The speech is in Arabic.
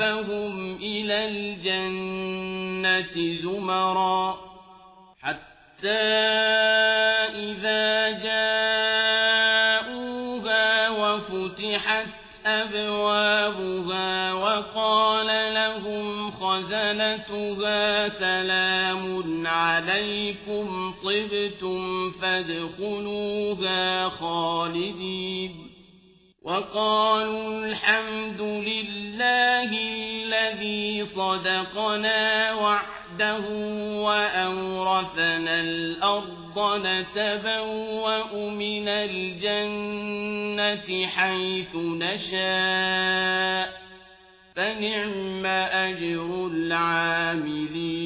ربهم إلى الجنة زمرا حتى إذا جاءوها وفتحت أبوابها وقال لهم خزنتها سلام عليكم طبتم فادخلوها خالدين وقالوا الحمد لله الذي صدقنا وعده وأورثنا الأرض نتبوأ من الجنة حيث نشاء فنعم أجر العاملين